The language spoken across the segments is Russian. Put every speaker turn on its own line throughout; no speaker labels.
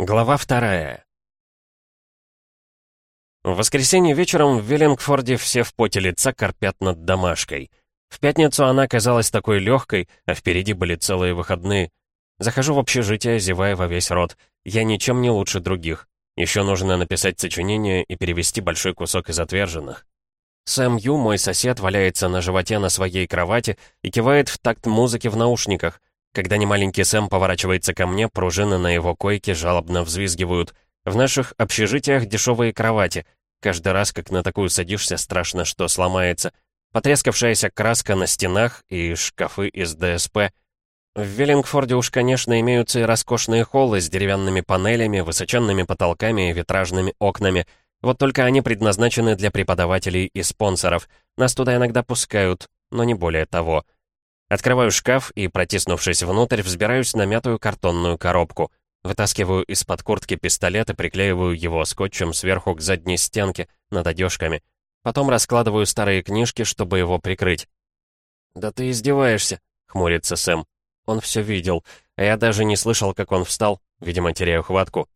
Глава вторая. В воскресенье вечером в Веллингфорде все в поте лица корпят над домашкой. В пятницу она казалась такой легкой, а впереди были целые выходные. Захожу в общежитие, зевая во весь рот. Я ничем не лучше других. Еще нужно написать сочинение и перевести большой кусок из отверженных. Сэм Ю, мой сосед, валяется на животе на своей кровати и кивает в такт музыки в наушниках. Когда немаленький Сэм поворачивается ко мне, пружины на его койке жалобно взвизгивают. В наших общежитиях дешевые кровати. Каждый раз, как на такую садишься, страшно, что сломается. Потрескавшаяся краска на стенах и шкафы из ДСП. В Веллингфорде уж, конечно, имеются и роскошные холлы с деревянными панелями, высоченными потолками и витражными окнами. Вот только они предназначены для преподавателей и спонсоров. Нас туда иногда пускают, но не более того. Открываю шкаф и, протиснувшись внутрь, взбираюсь на мятую картонную коробку. Вытаскиваю из-под куртки пистолет и приклеиваю его скотчем сверху к задней стенке, над одежками. Потом раскладываю старые книжки, чтобы его прикрыть. «Да ты издеваешься», — хмурится Сэм. Он все видел, а я даже не слышал, как он встал, видимо, теряю хватку.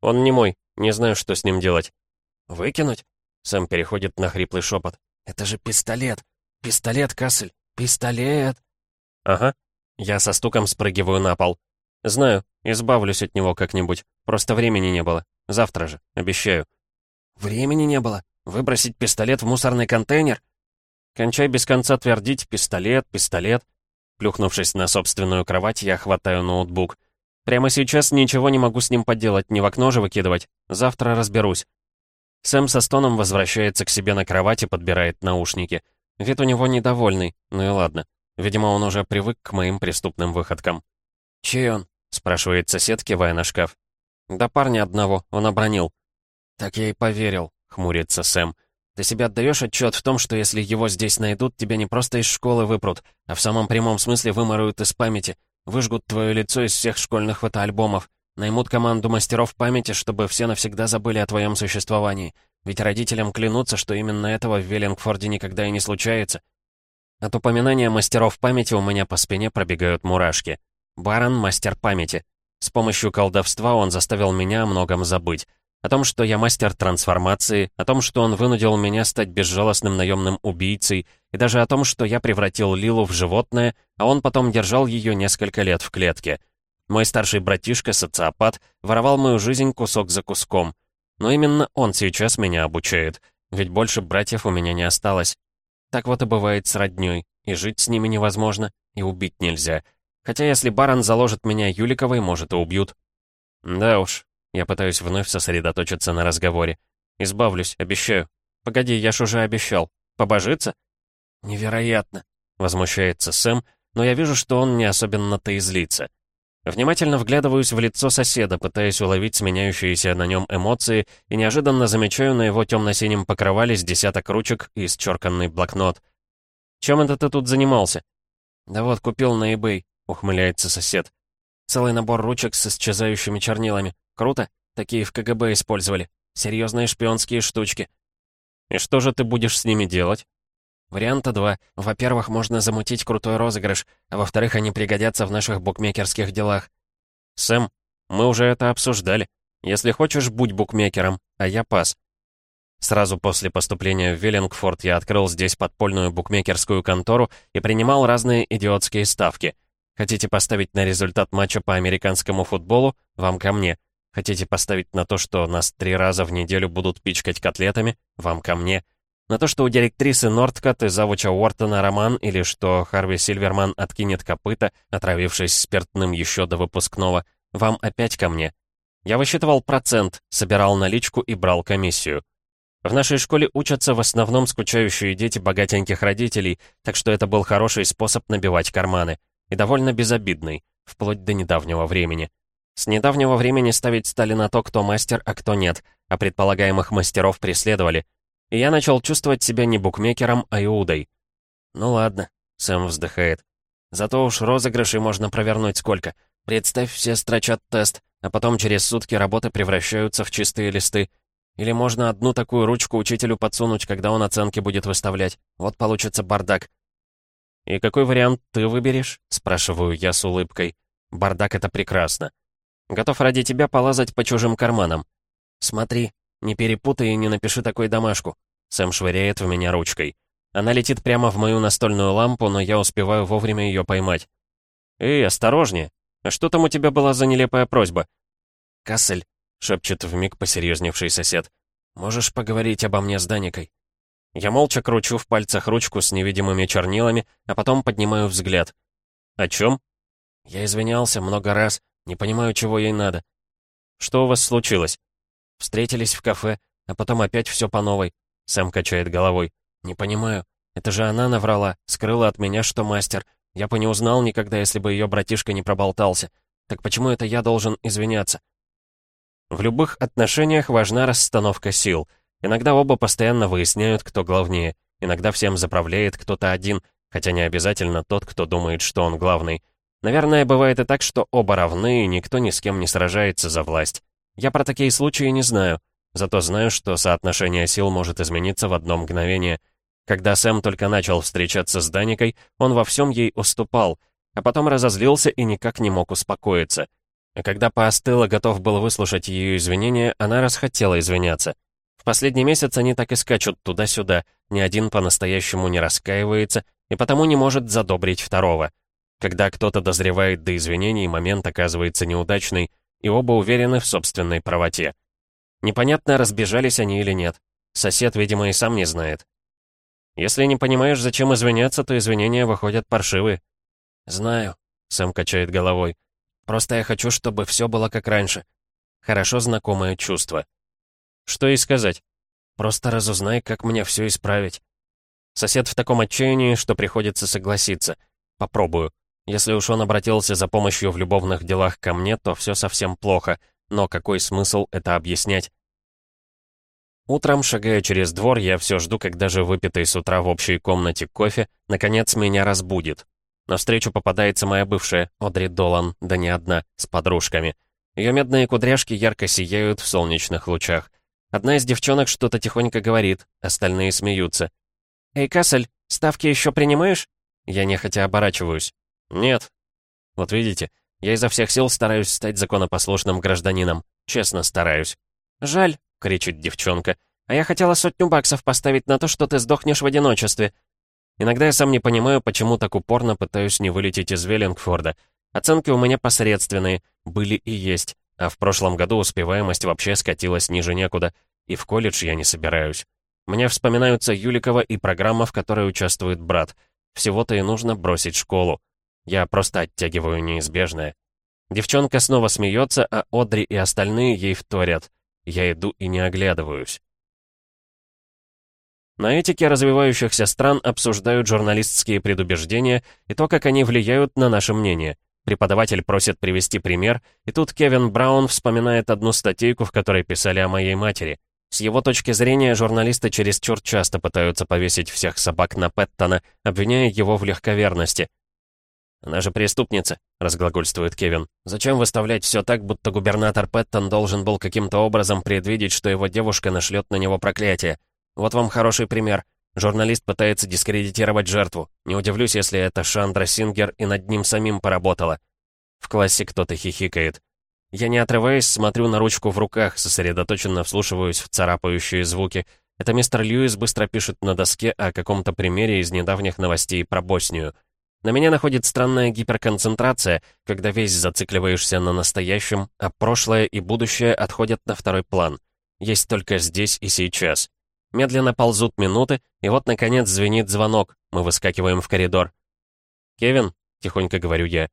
«Он не мой, не знаю, что с ним делать». «Выкинуть?» Сэм переходит на хриплый шепот. «Это же пистолет! Пистолет, Кассель! Пистолет!» «Ага». Я со стуком спрыгиваю на пол. «Знаю, избавлюсь от него как-нибудь. Просто времени не было. Завтра же, обещаю». «Времени не было? Выбросить пистолет в мусорный контейнер?» «Кончай без конца твердить «пистолет, пистолет». Плюхнувшись на собственную кровать, я хватаю ноутбук. Прямо сейчас ничего не могу с ним поделать, не в окно же выкидывать. Завтра разберусь. Сэм со стоном возвращается к себе на кровать и подбирает наушники. Вид у него недовольный, ну и ладно. Видимо, он уже привык к моим преступным выходкам. «Чей он?» — спрашивает сосед, кивая на шкаф. «Да парня одного, он обронил». «Так я и поверил», — хмурится Сэм. «Ты себе отдаешь отчет в том, что если его здесь найдут, тебя не просто из школы выпрут, а в самом прямом смысле выморуют из памяти, выжгут твое лицо из всех школьных фотоальбомов, наймут команду мастеров памяти, чтобы все навсегда забыли о твоем существовании. Ведь родителям клянутся, что именно этого в Веллингфорде никогда и не случается. От упоминания мастеров памяти у меня по спине пробегают мурашки. Барон — мастер памяти. С помощью колдовства он заставил меня о многом забыть. О том, что я мастер трансформации, о том, что он вынудил меня стать безжалостным наемным убийцей, и даже о том, что я превратил Лилу в животное, а он потом держал ее несколько лет в клетке. Мой старший братишка, социопат, воровал мою жизнь кусок за куском. Но именно он сейчас меня обучает, ведь больше братьев у меня не осталось. Так вот и бывает с роднёй. И жить с ними невозможно, и убить нельзя. Хотя если барон заложит меня Юликовой, может, и убьют. Да уж, я пытаюсь вновь сосредоточиться на разговоре. Избавлюсь, обещаю. Погоди, я ж уже обещал. Побожиться? Невероятно, возмущается Сэм, но я вижу, что он не особенно-то и злится. Внимательно вглядываюсь в лицо соседа, пытаясь уловить сменяющиеся на нем эмоции, и неожиданно замечаю на его темно-синем покрывале с десяток ручек и исчерканный блокнот. «Чем это ты тут занимался?» «Да вот, купил на eBay», — ухмыляется сосед. «Целый набор ручек с исчезающими чернилами. Круто? Такие в КГБ использовали. Серьезные шпионские штучки». «И что же ты будешь с ними делать?» Варианта два. Во-первых, можно замутить крутой розыгрыш, а во-вторых, они пригодятся в наших букмекерских делах. Сэм, мы уже это обсуждали. Если хочешь, будь букмекером, а я пас. Сразу после поступления в Веллингфорд я открыл здесь подпольную букмекерскую контору и принимал разные идиотские ставки. Хотите поставить на результат матча по американскому футболу? Вам ко мне. Хотите поставить на то, что нас три раза в неделю будут пичкать котлетами? Вам ко мне. На то, что у директрисы Нордкот и завуча Уортона роман, или что Харви Сильверман откинет копыта, отравившись спиртным еще до выпускного, вам опять ко мне. Я высчитывал процент, собирал наличку и брал комиссию. В нашей школе учатся в основном скучающие дети богатеньких родителей, так что это был хороший способ набивать карманы. И довольно безобидный, вплоть до недавнего времени. С недавнего времени ставить стали на то, кто мастер, а кто нет, а предполагаемых мастеров преследовали — и я начал чувствовать себя не букмекером, а Иудой. «Ну ладно», — Сэм вздыхает. «Зато уж розыгрышей можно провернуть сколько. Представь, все строчат тест, а потом через сутки работы превращаются в чистые листы. Или можно одну такую ручку учителю подсунуть, когда он оценки будет выставлять. Вот получится бардак». «И какой вариант ты выберешь?» — спрашиваю я с улыбкой. «Бардак — это прекрасно». Готов ради тебя полазать по чужим карманам. Смотри, не перепутай и не напиши такой домашку. Сэм швыряет в меня ручкой. Она летит прямо в мою настольную лампу, но я успеваю вовремя ее поймать. «Эй, осторожнее! А что там у тебя была за нелепая просьба?» «Кассель», — шепчет вмиг посерьезневший сосед, — «можешь поговорить обо мне с Даникой?» Я молча кручу в пальцах ручку с невидимыми чернилами, а потом поднимаю взгляд. «О чем?» Я извинялся много раз, не понимаю, чего ей надо. «Что у вас случилось?» Встретились в кафе, а потом опять все по новой. Сэм качает головой. «Не понимаю. Это же она наврала, скрыла от меня, что мастер. Я бы не узнал никогда, если бы ее братишка не проболтался. Так почему это я должен извиняться?» В любых отношениях важна расстановка сил. Иногда оба постоянно выясняют, кто главнее. Иногда всем заправляет кто-то один, хотя не обязательно тот, кто думает, что он главный. Наверное, бывает и так, что оба равны, и никто ни с кем не сражается за власть. Я про такие случаи не знаю, зато знаю, что соотношение сил может измениться в одно мгновение. Когда Сэм только начал встречаться с Даникой, он во всем ей уступал, а потом разозлился и никак не мог успокоиться. А когда поостыло, готов был выслушать ее извинения, она расхотела извиняться. В последний месяц они так и скачут туда-сюда, ни один по-настоящему не раскаивается и потому не может задобрить второго. Когда кто-то дозревает до извинений, момент оказывается неудачный, и оба уверены в собственной правоте. Непонятно, разбежались они или нет. Сосед, видимо, и сам не знает. Если не понимаешь, зачем извиняться, то извинения выходят паршивые. «Знаю», — Сэм качает головой. Просто я хочу, чтобы все было как раньше. Хорошо знакомое чувство. Что и сказать? Просто разузнай, как мне все исправить. Сосед в таком отчаянии, что приходится согласиться. Попробую. Если уж он обратился за помощью в любовных делах ко мне, то все совсем плохо. Но какой смысл это объяснять? Утром, шагая через двор, я все жду, когда же выпитый с утра в общей комнате кофе, наконец меня разбудит. Навстречу попадается моя бывшая, Одри Долан, да не одна, с подружками. Ее медные кудряшки ярко сияют в солнечных лучах. Одна из девчонок что-то тихонько говорит, остальные смеются. «Эй, Кассель, ставки еще принимаешь?» Я нехотя оборачиваюсь. «Нет». Вот видите, я изо всех сил стараюсь стать законопослушным гражданином. Честно стараюсь. «Жаль», — кричит девчонка. «А я хотела сотню баксов поставить на то, что ты сдохнешь в одиночестве. Иногда я сам не понимаю, почему так упорно пытаюсь не вылететь из Веллингфорда. Оценки у меня посредственные, были и есть, а в прошлом году успеваемость вообще скатилась ниже некуда, и в колледж я не собираюсь. Мне вспоминаются Юликова и программа, в которой участвует брат. Всего-то и нужно бросить школу. Я просто оттягиваю неизбежное. Девчонка снова смеется, а Одри и остальные ей вторят. Я иду и не оглядываюсь. На этике развивающихся стран обсуждают журналистские предубеждения и то, как они влияют на наше мнение. Преподаватель просит привести пример, и тут Кевин Браун вспоминает одну статейку, в которой писали о моей матери. С его точки зрения, журналисты чересчур часто пытаются повесить всех собак на Пэттона, обвиняя его в легковерности. «Она же преступница», — разглагольствует Кевин. «Зачем выставлять все так, будто губернатор Пэттон должен был каким-то образом предвидеть, что его девушка нашлет на него проклятие? Вот вам хороший пример. Журналист пытается дискредитировать жертву. Не удивлюсь, если это Шандра Сингер и над ним самим поработала. В классе кто-то хихикает. Я не отрываясь, смотрю на ручку в руках, сосредоточенно вслушиваюсь в царапающие звуки. Это мистер Льюис быстро пишет на доске о каком-то примере из недавних новостей про Боснию. На меня находит странная гиперконцентрация, когда весь зацикливаешься на настоящем, а прошлое и будущее отходят на второй план. Есть только здесь и сейчас. Медленно ползут минуты, и вот, наконец, звенит звонок. Мы выскакиваем в коридор. «Кевин?» — тихонько говорю я.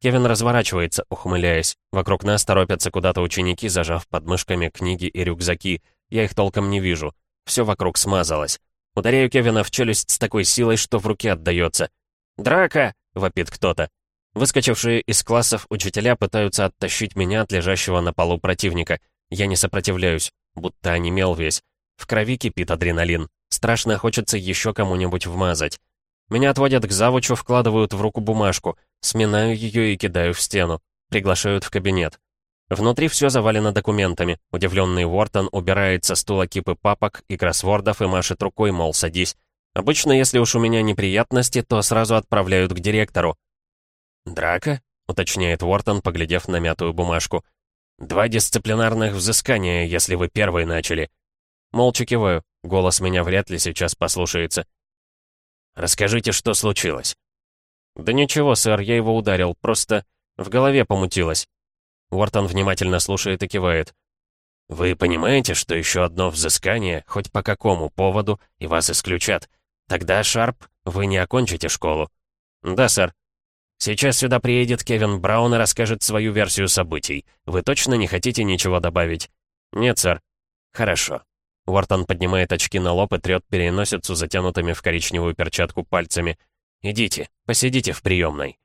Кевин разворачивается, ухмыляясь. Вокруг нас торопятся куда-то ученики, зажав под мышками книги и рюкзаки. Я их толком не вижу. Все вокруг смазалось. Ударяю Кевина в челюсть с такой силой, что в руке отдается. «Драка!» — вопит кто-то. Выскочившие из классов учителя пытаются оттащить меня от лежащего на полу противника. Я не сопротивляюсь, будто онемел весь. В крови кипит адреналин. Страшно хочется еще кому-нибудь вмазать. Меня отводят к завучу, вкладывают в руку бумажку, сминаю ее и кидаю в стену. Приглашают в кабинет. Внутри все завалено документами. Удивленный Уортон убирает со стула кипы папок и кроссвордов и машет рукой, мол, садись. Обычно, если уж у меня неприятности, то сразу отправляют к директору. «Драка?» — уточняет Уортон, поглядев на мятую бумажку. «Два дисциплинарных взыскания, если вы первый начали». Молча киваю, голос меня вряд ли сейчас послушается. «Расскажите, что случилось?» «Да ничего, сэр, я его ударил, просто в голове помутилось». Уортон внимательно слушает и кивает. «Вы понимаете, что еще одно взыскание, хоть по какому поводу, и вас исключат? Тогда, Шарп, вы не окончите школу». «Да, сэр». «Сейчас сюда приедет Кевин Браун и расскажет свою версию событий. Вы точно не хотите ничего добавить?» «Нет, сэр». «Хорошо». Уортон поднимает очки на лоб и трет переносицу, затянутыми в коричневую перчатку пальцами. «Идите, посидите в приемной».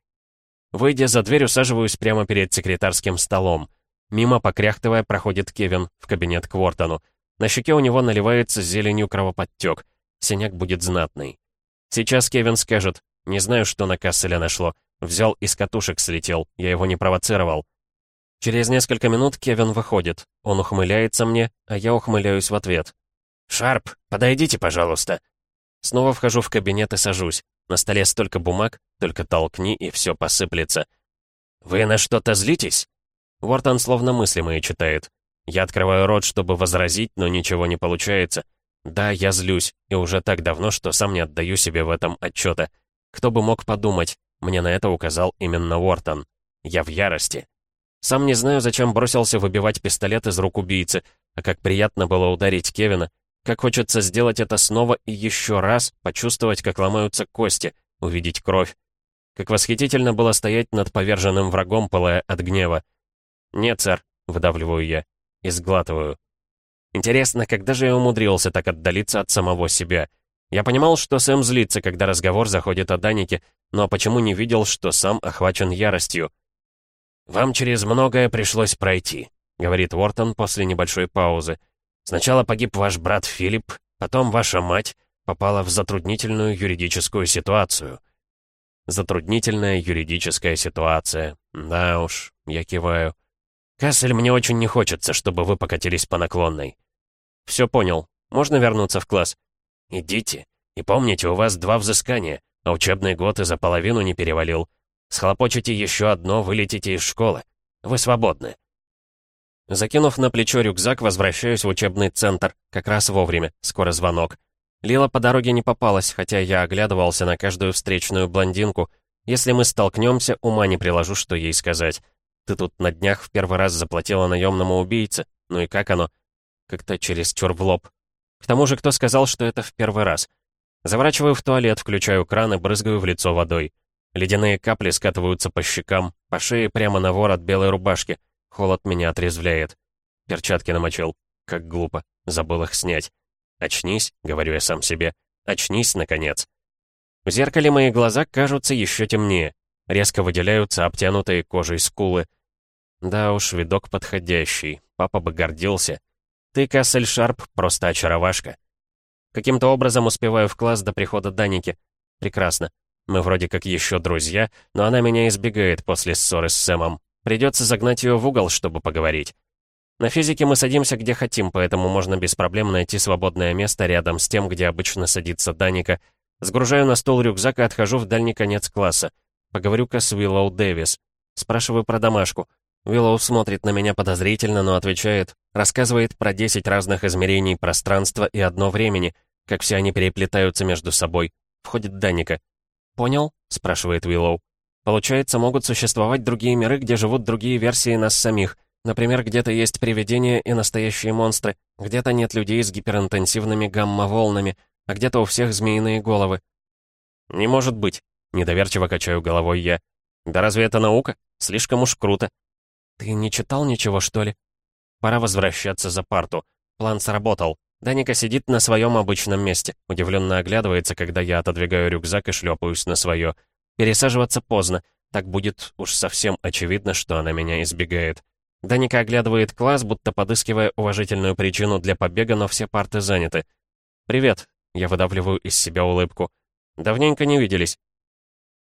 Выйдя за дверь, усаживаюсь прямо перед секретарским столом. Мимо, покряхтывая, проходит Кевин в кабинет к Уортону. На щеке у него наливается зеленью кровоподтек. Синяк будет знатный. Сейчас Кевин скажет, не знаю, что на Касселя нашло. Взял из катушек слетел, я его не провоцировал. Через несколько минут Кевин выходит. Он ухмыляется мне, а я ухмыляюсь в ответ. «Шарп, подойдите, пожалуйста». Снова вхожу в кабинет и сажусь. На столе столько бумаг, только толкни, и все посыплется. «Вы на что-то злитесь?» Уортон словно мысли мои читает. Я открываю рот, чтобы возразить, но ничего не получается. Да, я злюсь, и уже так давно, что сам не отдаю себе в этом отчета. Кто бы мог подумать, мне на это указал именно Уортон. Я в ярости. Сам не знаю, зачем бросился выбивать пистолет из рук убийцы, а как приятно было ударить Кевина, как хочется сделать это снова и еще раз, почувствовать, как ломаются кости, увидеть кровь. Как восхитительно было стоять над поверженным врагом, пылая от гнева. «Нет, сэр», — выдавливаю я, и сглатываю. Интересно, когда же я умудрился так отдалиться от самого себя? Я понимал, что Сэм злится, когда разговор заходит о Данике, но почему не видел, что сам охвачен яростью? «Вам через многое пришлось пройти», — говорит Уортон после небольшой паузы. «Сначала погиб ваш брат Филипп, потом ваша мать попала в затруднительную юридическую ситуацию». Затруднительная юридическая ситуация. Да уж, я киваю. «Кассель, мне очень не хочется, чтобы вы покатились по наклонной». «Все понял. Можно вернуться в класс?» «Идите. И помните, у вас два взыскания, а учебный год и за половину не перевалил. Схлопочете еще одно, вылетите из школы. Вы свободны». Закинув на плечо рюкзак, возвращаюсь в учебный центр. Как раз вовремя. Скоро звонок. Лила по дороге не попалась, хотя я оглядывался на каждую встречную блондинку. Если мы столкнемся, ума не приложу, что ей сказать. Ты тут на днях в первый раз заплатила наемному убийце. Ну и как оно? Как-то чересчур в лоб. К тому же, кто сказал, что это в первый раз? Заворачиваю в туалет, включаю кран и брызгаю в лицо водой. Ледяные капли скатываются по щекам, по шее прямо на ворот белой рубашки. Холод меня отрезвляет. Перчатки намочил. Как глупо. Забыл их снять. «Очнись», — говорю я сам себе. «Очнись, наконец». В зеркале мои глаза кажутся еще темнее. Резко выделяются обтянутые кожей скулы. Да уж, видок подходящий. Папа бы гордился. Ты, Кассель Шарп, просто очаровашка. Каким-то образом успеваю в класс до прихода Даники. Прекрасно. Мы вроде как еще друзья, но она меня избегает после ссоры с Сэмом. Придется загнать ее в угол, чтобы поговорить. На физике мы садимся где хотим, поэтому можно без проблем найти свободное место рядом с тем, где обычно садится Даника. Сгружаю на стол рюкзак и отхожу в дальний конец класса. Поговорю-ка с Уиллоу Дэвис. Спрашиваю про домашку. Уиллоу смотрит на меня подозрительно, но отвечает. Рассказывает про 10 разных измерений пространства и одно времени, как все они переплетаются между собой. Входит Даника. «Понял?» — спрашивает Уиллоу. «Получается, могут существовать другие миры, где живут другие версии нас самих. Например, где-то есть привидения и настоящие монстры, где-то нет людей с гиперинтенсивными гамма-волнами, а где-то у всех змеиные головы». «Не может быть», — недоверчиво качаю головой я. «Да разве это наука? Слишком уж круто». «Ты не читал ничего, что ли?» «Пора возвращаться за парту. План сработал. Даника сидит на своем обычном месте, удивленно оглядывается, когда я отодвигаю рюкзак и шлепаюсь на свое. Пересаживаться поздно, так будет уж совсем очевидно, что она меня избегает. Даника оглядывает класс, будто подыскивая уважительную причину для побега, но все парты заняты. «Привет», — я выдавливаю из себя улыбку. «Давненько не виделись».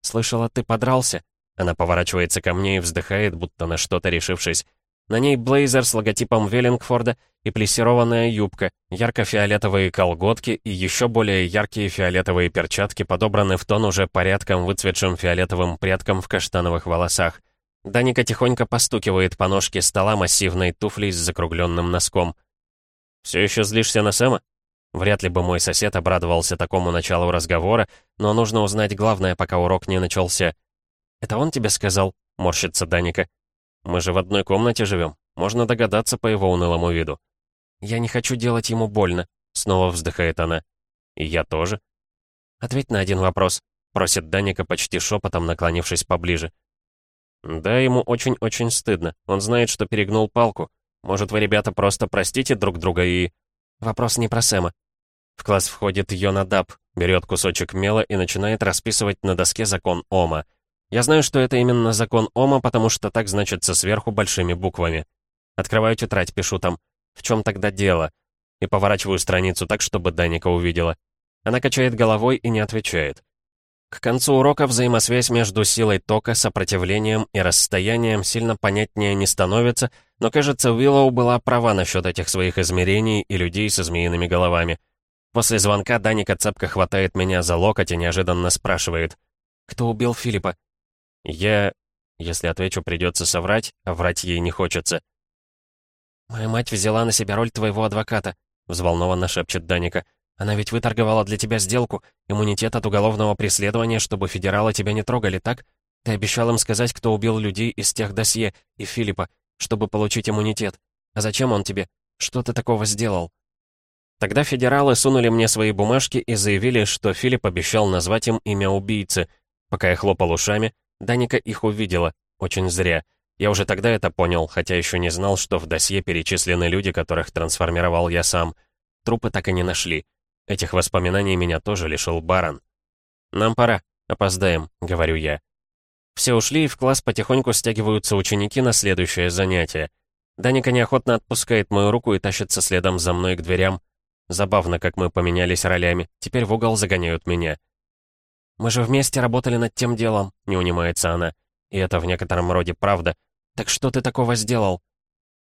«Слышала, ты подрался?» Она поворачивается ко мне и вздыхает, будто на что-то решившись. На ней блейзер с логотипом Веллингфорда и плессированная юбка, ярко-фиолетовые колготки и еще более яркие фиолетовые перчатки подобраны в тон уже порядком выцветшим фиолетовым прядкам в каштановых волосах. Даника тихонько постукивает по ножке стола массивной туфлей с закругленным носком. «Все еще злишься на Сэма?» Вряд ли бы мой сосед обрадовался такому началу разговора, но нужно узнать главное, пока урок не начался. «Это он тебе сказал?» — морщится Даника. «Мы же в одной комнате живем. Можно догадаться по его унылому виду». «Я не хочу делать ему больно», — снова вздыхает она. «И я тоже». «Ответь на один вопрос», — просит Даника почти шепотом, наклонившись поближе. «Да, ему очень-очень стыдно. Он знает, что перегнул палку. Может, вы, ребята, просто простите друг друга и...» «Вопрос не про Сэма». В класс входит Йонадаб, берет кусочек мела и начинает расписывать на доске закон Ома. Я знаю, что это именно закон Ома, потому что так значится сверху большими буквами. Открываю тетрадь, пишу там «В чем тогда дело?» и поворачиваю страницу так, чтобы Даника увидела. Она качает головой и не отвечает. К концу урока взаимосвязь между силой тока, сопротивлением и расстоянием сильно понятнее не становится, но, кажется, Уиллоу была права насчет этих своих измерений и людей со змеиными головами. После звонка Даника цепко хватает меня за локоть и неожиданно спрашивает. «Кто убил Филиппа?» «Я...» Если отвечу, придется соврать, а врать ей не хочется. «Моя мать взяла на себя роль твоего адвоката», — взволнованно шепчет Даника. Она ведь выторговала для тебя сделку, иммунитет от уголовного преследования, чтобы федералы тебя не трогали, так? Ты обещал им сказать, кто убил людей из тех досье и Филиппа, чтобы получить иммунитет. А зачем он тебе? Что ты такого сделал?» Тогда федералы сунули мне свои бумажки и заявили, что Филипп обещал назвать им имя убийцы. Пока я хлопал ушами, Даника их увидела. Очень зря. Я уже тогда это понял, хотя еще не знал, что в досье перечислены люди, которых трансформировал я сам. Трупы так и не нашли. Этих воспоминаний меня тоже лишил барон. «Нам пора. Опоздаем», — говорю я. Все ушли, и в класс потихоньку стягиваются ученики на следующее занятие. Даника неохотно отпускает мою руку и тащится следом за мной к дверям. Забавно, как мы поменялись ролями. Теперь в угол загоняют меня. «Мы же вместе работали над тем делом», — не унимается она. И это в некотором роде правда. «Так что ты такого сделал?»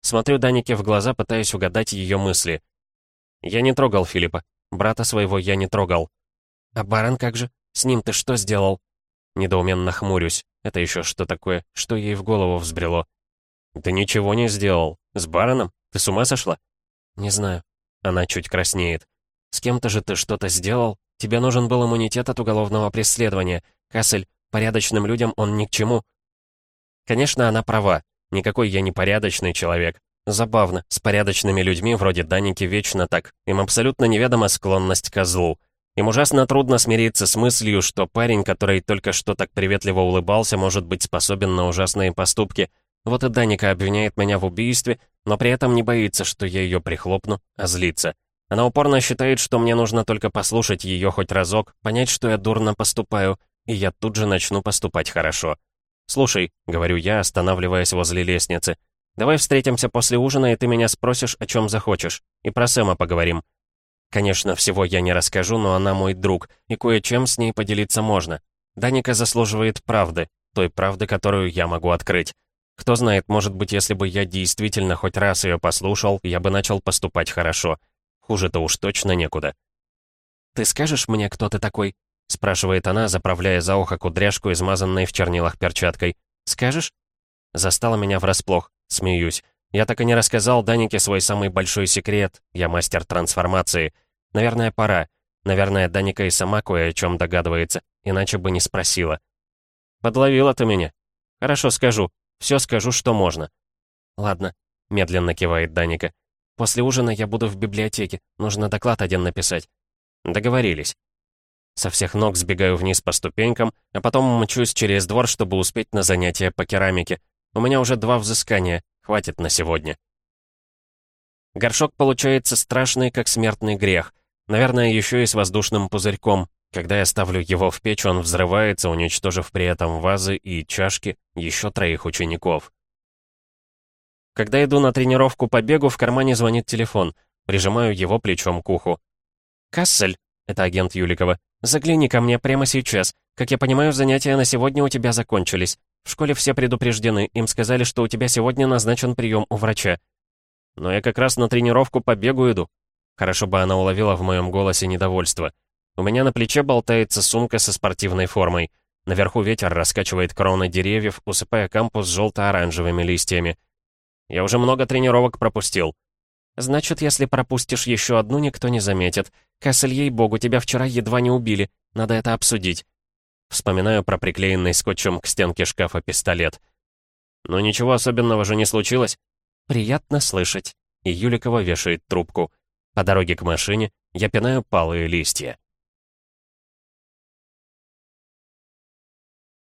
Смотрю Данике в глаза, пытаясь угадать ее мысли. «Я не трогал Филиппа. Брата своего я не трогал. А баран как же? С ним ты что сделал? Недоуменно хмурюсь. Это еще что такое? Что ей в голову взбрело? Ты ничего не сделал. С бароном? Ты с ума сошла? Не знаю. Она чуть краснеет. С кем-то же ты что-то сделал? Тебе нужен был иммунитет от уголовного преследования. Кассель, порядочным людям он ни к чему. Конечно, она права. Никакой я не порядочный человек. Забавно, с порядочными людьми вроде Даники вечно так. Им абсолютно неведома склонность к злу. Им ужасно трудно смириться с мыслью, что парень, который только что так приветливо улыбался, может быть способен на ужасные поступки. Вот и Даника обвиняет меня в убийстве, но при этом не боится, что я ее прихлопну, а злится. Она упорно считает, что мне нужно только послушать ее хоть разок, понять, что я дурно поступаю, и я тут же начну поступать хорошо. «Слушай», — говорю я, останавливаясь возле лестницы, — Давай встретимся после ужина, и ты меня спросишь, о чем захочешь. И про Сэма поговорим. Конечно, всего я не расскажу, но она мой друг, и кое-чем с ней поделиться можно. Даника заслуживает правды, той правды, которую я могу открыть. Кто знает, может быть, если бы я действительно хоть раз ее послушал, я бы начал поступать хорошо. Хуже-то уж точно некуда. «Ты скажешь мне, кто ты такой?» — спрашивает она, заправляя за ухо кудряшку, измазанной в чернилах перчаткой. «Скажешь?» Застала меня врасплох. Смеюсь. Я так и не рассказал Данике свой самый большой секрет. Я мастер трансформации. Наверное, пора. Наверное, Даника и сама кое о чем догадывается, иначе бы не спросила. Подловила ты меня. Хорошо, скажу. Все скажу, что можно. Ладно, медленно кивает Даника. После ужина я буду в библиотеке. Нужно доклад один написать. Договорились. Со всех ног сбегаю вниз по ступенькам, а потом мчусь через двор, чтобы успеть на занятия по керамике. У меня уже два взыскания, хватит на сегодня. Горшок получается страшный, как смертный грех. Наверное, еще и с воздушным пузырьком. Когда я ставлю его в печь, он взрывается, уничтожив при этом вазы и чашки еще троих учеников. Когда иду на тренировку по бегу, в кармане звонит телефон. Прижимаю его плечом к уху. «Кассель», — это агент Юликова, — «загляни ко мне прямо сейчас. Как я понимаю, занятия на сегодня у тебя закончились. В школе все предупреждены, им сказали, что у тебя сегодня назначен прием у врача. Но я как раз на тренировку по бегу иду. Хорошо бы она уловила в моем голосе недовольство. У меня на плече болтается сумка со спортивной формой. Наверху ветер раскачивает кроны деревьев, усыпая кампус желто-оранжевыми листьями. Я уже много тренировок пропустил. Значит, если пропустишь еще одну, никто не заметит. Кассель, ей-богу, тебя вчера едва не убили. Надо это обсудить. Вспоминаю про приклеенный скотчем к стенке шкафа пистолет. Но ничего особенного же не случилось. Приятно слышать. И Юликова вешает трубку. По дороге к машине я пинаю палые листья.